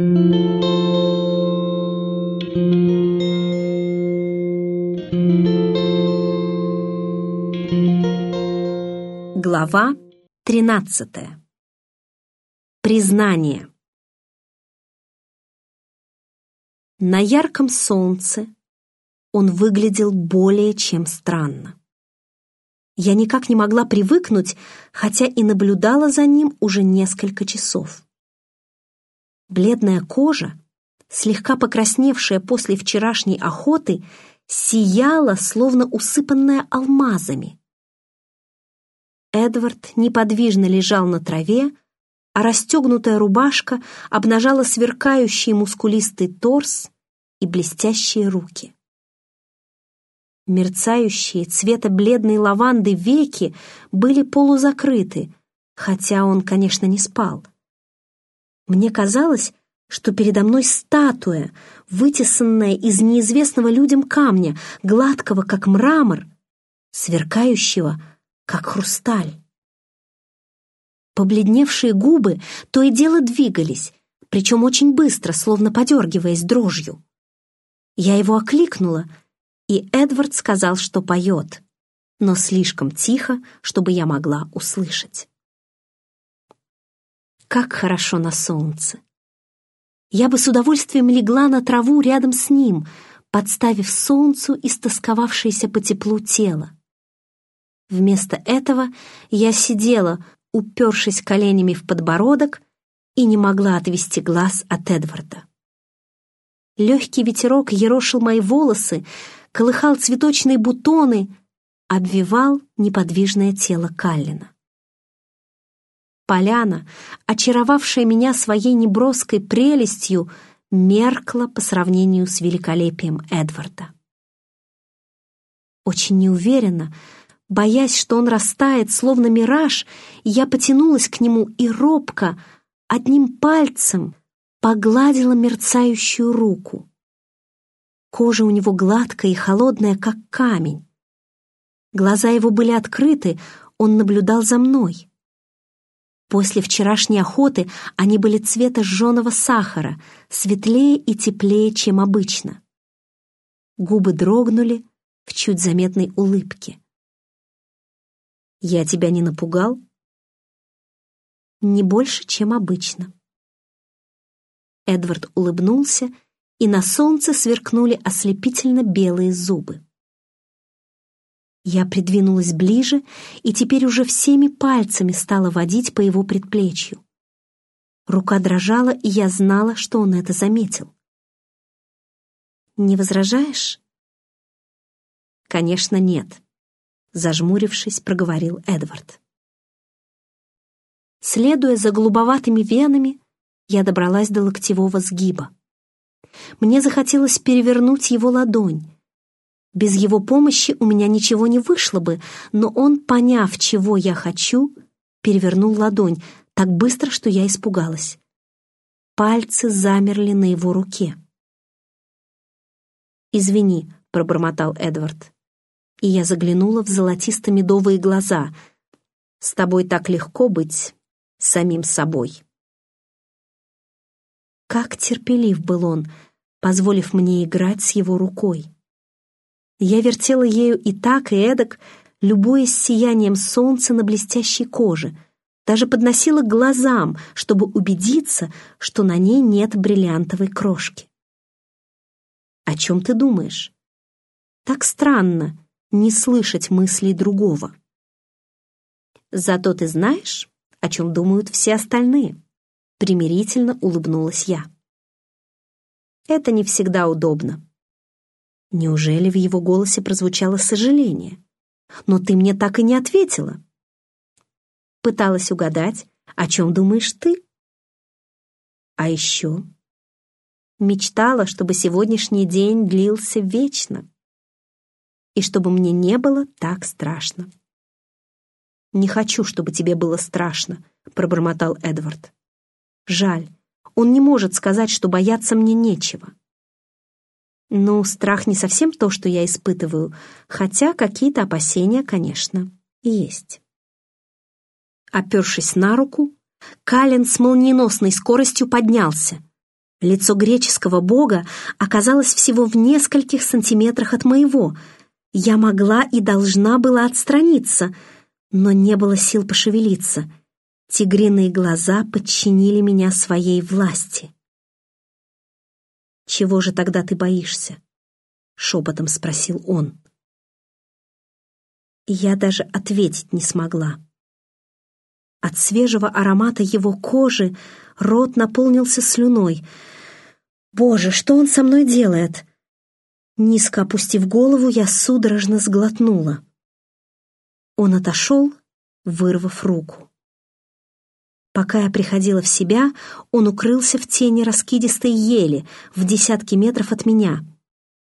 Глава тринадцатая. Признание. На ярком солнце он выглядел более чем странно. Я никак не могла привыкнуть, хотя и наблюдала за ним уже несколько часов. Бледная кожа, слегка покрасневшая после вчерашней охоты, сияла, словно усыпанная алмазами. Эдвард неподвижно лежал на траве, а расстегнутая рубашка обнажала сверкающий мускулистый торс и блестящие руки. Мерцающие цвета бледной лаванды веки были полузакрыты, хотя он, конечно, не спал. Мне казалось, что передо мной статуя, вытесанная из неизвестного людям камня, гладкого, как мрамор, сверкающего, как хрусталь. Побледневшие губы то и дело двигались, причем очень быстро, словно подергиваясь дрожью. Я его окликнула, и Эдвард сказал, что поет, но слишком тихо, чтобы я могла услышать. Как хорошо на солнце! Я бы с удовольствием легла на траву рядом с ним, подставив солнцу истосковавшееся по теплу тело. Вместо этого я сидела, упершись коленями в подбородок, и не могла отвести глаз от Эдварда. Легкий ветерок ерошил мои волосы, колыхал цветочные бутоны, обвивал неподвижное тело Каллина. Поляна, очаровавшая меня своей неброской прелестью, меркла по сравнению с великолепием Эдварда. Очень неуверенно, боясь, что он растает, словно мираж, я потянулась к нему и робко, одним пальцем, погладила мерцающую руку. Кожа у него гладкая и холодная, как камень. Глаза его были открыты, он наблюдал за мной. После вчерашней охоты они были цвета жженого сахара, светлее и теплее, чем обычно. Губы дрогнули в чуть заметной улыбке. «Я тебя не напугал?» «Не больше, чем обычно». Эдвард улыбнулся, и на солнце сверкнули ослепительно белые зубы. Я придвинулась ближе и теперь уже всеми пальцами стала водить по его предплечью. Рука дрожала, и я знала, что он это заметил. «Не возражаешь?» «Конечно, нет», — зажмурившись, проговорил Эдвард. Следуя за голубоватыми венами, я добралась до локтевого сгиба. Мне захотелось перевернуть его ладонь. Без его помощи у меня ничего не вышло бы, но он, поняв, чего я хочу, перевернул ладонь так быстро, что я испугалась. Пальцы замерли на его руке. «Извини», — пробормотал Эдвард. И я заглянула в золотисто-медовые глаза. «С тобой так легко быть самим собой». Как терпелив был он, позволив мне играть с его рукой. Я вертела ею и так, и эдак, любуясь сиянием солнца на блестящей коже, даже подносила к глазам, чтобы убедиться, что на ней нет бриллиантовой крошки. «О чем ты думаешь?» Так странно не слышать мыслей другого. «Зато ты знаешь, о чем думают все остальные», примирительно улыбнулась я. Это не всегда удобно. Неужели в его голосе прозвучало сожаление? Но ты мне так и не ответила. Пыталась угадать, о чем думаешь ты? А еще мечтала, чтобы сегодняшний день длился вечно и чтобы мне не было так страшно. «Не хочу, чтобы тебе было страшно», — пробормотал Эдвард. Жаль, он не может сказать, что бояться мне нечего. Ну, страх не совсем то, что я испытываю, хотя какие-то опасения, конечно, есть. Опершись на руку, Калин с молниеносной скоростью поднялся. Лицо греческого бога оказалось всего в нескольких сантиметрах от моего. Я могла и должна была отстраниться, но не было сил пошевелиться. Тигриные глаза подчинили меня своей власти. «Чего же тогда ты боишься?» — шепотом спросил он. Я даже ответить не смогла. От свежего аромата его кожи рот наполнился слюной. «Боже, что он со мной делает?» Низко опустив голову, я судорожно сглотнула. Он отошел, вырвав руку. Пока я приходила в себя, он укрылся в тени раскидистой ели в десятки метров от меня.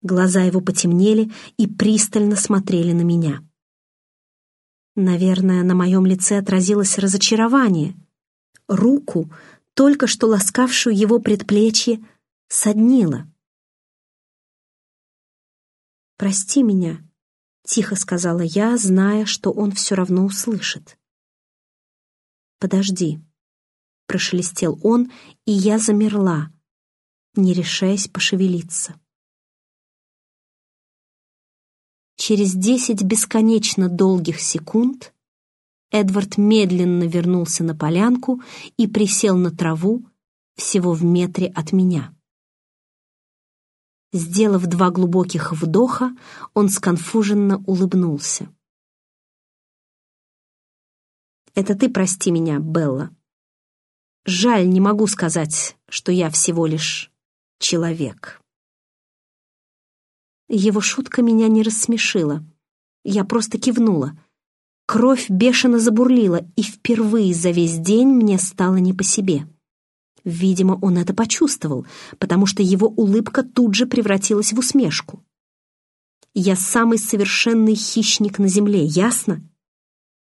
Глаза его потемнели и пристально смотрели на меня. Наверное, на моем лице отразилось разочарование. Руку, только что ласкавшую его предплечье, соднило. «Прости меня», — тихо сказала я, зная, что он все равно услышит. «Подожди», — прошелестел он, и я замерла, не решаясь пошевелиться. Через десять бесконечно долгих секунд Эдвард медленно вернулся на полянку и присел на траву всего в метре от меня. Сделав два глубоких вдоха, он сконфуженно улыбнулся. «Это ты прости меня, Белла. Жаль, не могу сказать, что я всего лишь человек». Его шутка меня не рассмешила. Я просто кивнула. Кровь бешено забурлила, и впервые за весь день мне стало не по себе. Видимо, он это почувствовал, потому что его улыбка тут же превратилась в усмешку. «Я самый совершенный хищник на земле, ясно?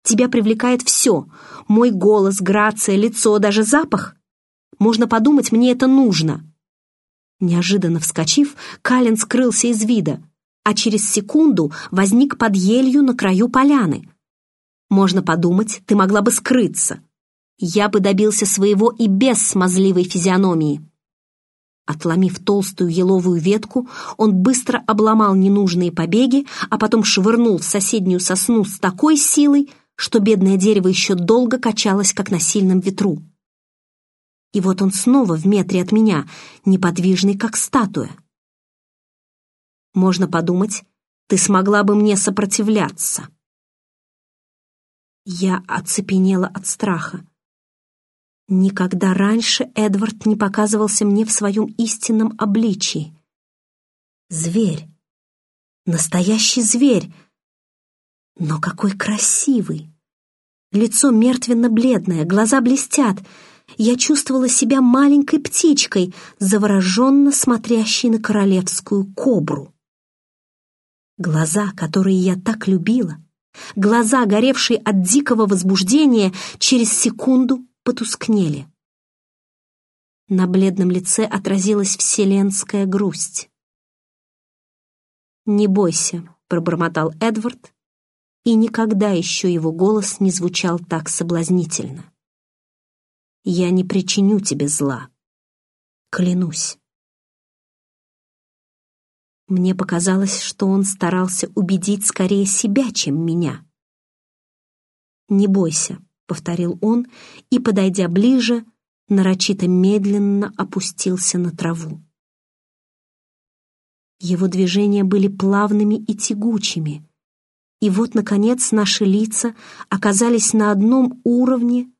Тебя привлекает все — мой голос, грация, лицо, даже запах. Можно подумать, мне это нужно. Неожиданно вскочив, Калин скрылся из вида, а через секунду возник под елью на краю поляны. Можно подумать, ты могла бы скрыться. Я бы добился своего и без смазливой физиономии. Отломив толстую еловую ветку, он быстро обломал ненужные побеги, а потом швырнул в соседнюю сосну с такой силой, что бедное дерево еще долго качалось, как на сильном ветру. И вот он снова в метре от меня, неподвижный, как статуя. Можно подумать, ты смогла бы мне сопротивляться. Я оцепенела от страха. Никогда раньше Эдвард не показывался мне в своем истинном обличии. Зверь. Настоящий зверь. Но какой красивый. Лицо мертвенно-бледное, глаза блестят — я чувствовала себя маленькой птичкой, завороженно смотрящей на королевскую кобру. Глаза, которые я так любила, глаза, горевшие от дикого возбуждения, через секунду потускнели. На бледном лице отразилась вселенская грусть. «Не бойся», — пробормотал Эдвард, и никогда еще его голос не звучал так соблазнительно. Я не причиню тебе зла. Клянусь. Мне показалось, что он старался убедить скорее себя, чем меня. «Не бойся», — повторил он, и, подойдя ближе, нарочито медленно опустился на траву. Его движения были плавными и тягучими, и вот, наконец, наши лица оказались на одном уровне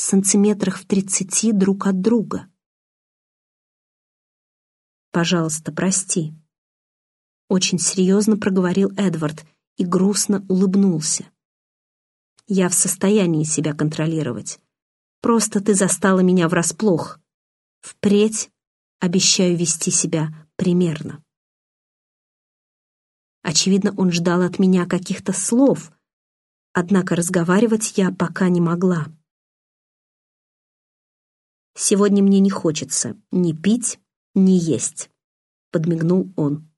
сантиметрах в тридцати друг от друга. «Пожалуйста, прости», — очень серьезно проговорил Эдвард и грустно улыбнулся. «Я в состоянии себя контролировать. Просто ты застала меня врасплох. Впредь обещаю вести себя примерно». Очевидно, он ждал от меня каких-то слов, однако разговаривать я пока не могла. Сегодня мне не хочется ни пить, ни есть», — подмигнул он.